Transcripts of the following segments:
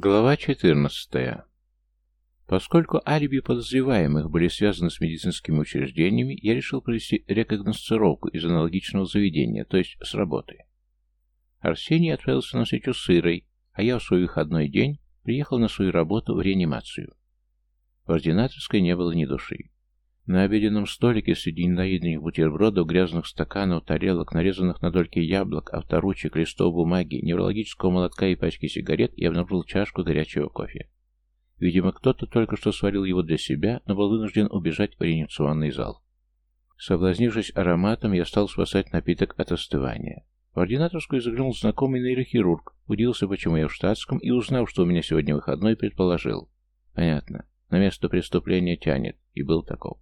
Глава 14. Поскольку алиби подозреваемых были связаны с медицинскими учреждениями, я решил провести рекогносцировку из аналогичного заведения, то есть с работы. Арсений отправился на встречу с Ирой, а я в свой выходной день приехал на свою работу в реанимацию. В ординаторской не было ни души. На обеденном столике среди недоеденных бутербродов, грязных стаканов, тарелок, нарезанных на дольки яблок, авторучек, листов бумаги, неврологического молотка и пачки сигарет я обнаружил чашку горячего кофе. Видимо, кто-то только что сварил его для себя, но был вынужден убежать в реанимационный зал. Соблазнившись ароматом, я стал спасать напиток от остывания. В ординаторскую заглянул знакомый нейрохирург, удивился, почему я в штатском, и, узнав, что у меня сегодня выходной, предположил. Понятно, на место преступления тянет, и был таков.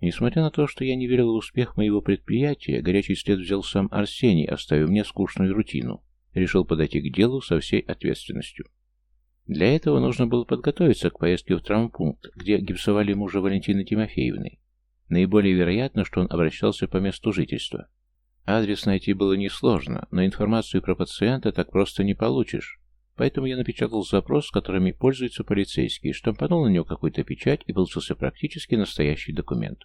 Несмотря на то, что я не верил в успех моего предприятия, горячий след взял сам Арсений, оставив мне скучную рутину. Решил подойти к делу со всей ответственностью. Для этого нужно было подготовиться к поездке в травмпункт, где гипсовали мужа Валентины Тимофеевны. Наиболее вероятно, что он обращался по месту жительства. Адрес найти было несложно, но информацию про пациента так просто не получишь. Поэтому я напечатал запрос, которыми пользуются полицейские, штампанул на него какую-то печать, и получился практически настоящий документ.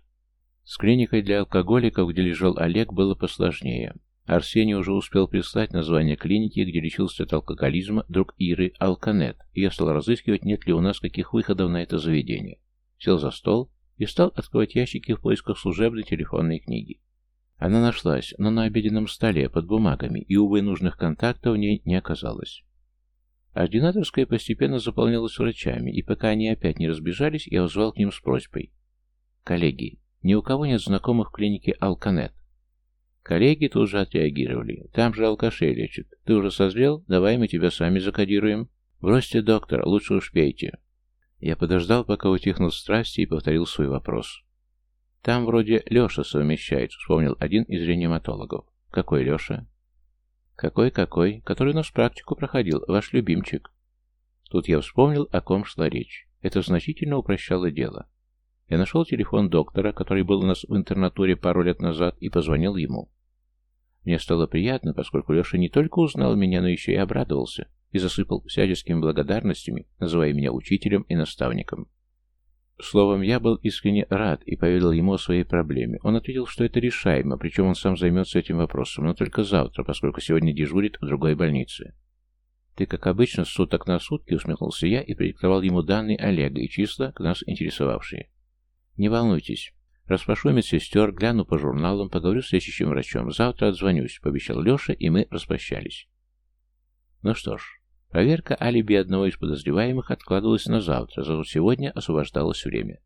С клиникой для алкоголиков, где лежал Олег, было посложнее. Арсений уже успел прислать название клиники, где лечился от алкоголизма друг Иры Алканет, и я стал разыскивать, нет ли у нас каких выходов на это заведение. Сел за стол и стал открывать ящики в поисках служебной телефонной книги. Она нашлась, но на обеденном столе, под бумагами, и, увы, нужных контактов в ней не оказалось. Ординаторская постепенно заполнялась врачами, и пока они опять не разбежались, я узвал к ним с просьбой. «Коллеги, ни у кого нет знакомых в клинике Алканет?» Коллеги тут же отреагировали. «Там же алкашей лечат. Ты уже созрел? Давай мы тебя сами закодируем. Бросьте, доктор, лучше уж пейте». Я подождал, пока утихнут страсти, и повторил свой вопрос. «Там вроде Леша совмещает», — вспомнил один из реаниматологов. «Какой Леша?» «Какой-какой? Который у нас практику проходил, ваш любимчик». Тут я вспомнил, о ком шла речь. Это значительно упрощало дело. Я нашел телефон доктора, который был у нас в интернатуре пару лет назад, и позвонил ему. Мне стало приятно, поскольку Леша не только узнал меня, но еще и обрадовался, и засыпал всяческими благодарностями, называя меня учителем и наставником. Словом, я был искренне рад и поведал ему о своей проблеме. Он ответил, что это решаемо, причем он сам займется этим вопросом, но только завтра, поскольку сегодня дежурит в другой больнице. «Ты, как обычно, суток на сутки», — усмехнулся я и продиктовал ему данные Олега и числа, нас интересовавшие. «Не волнуйтесь. Распрошу медсестер, гляну по журналам, поговорю с лечащим врачом. Завтра отзвонюсь», — пообещал Леша, и мы распрощались. Ну что ж, Проверка алиби одного из подозреваемых откладывалась на завтра, зато сегодня освобождалось время.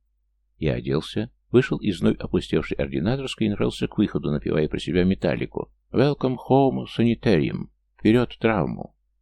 Я оделся, вышел из вновь опустевшей ординаторской и направился к выходу, напевая про себя металлику. «Welcome home, sanitarium!» «Вперед, травму!»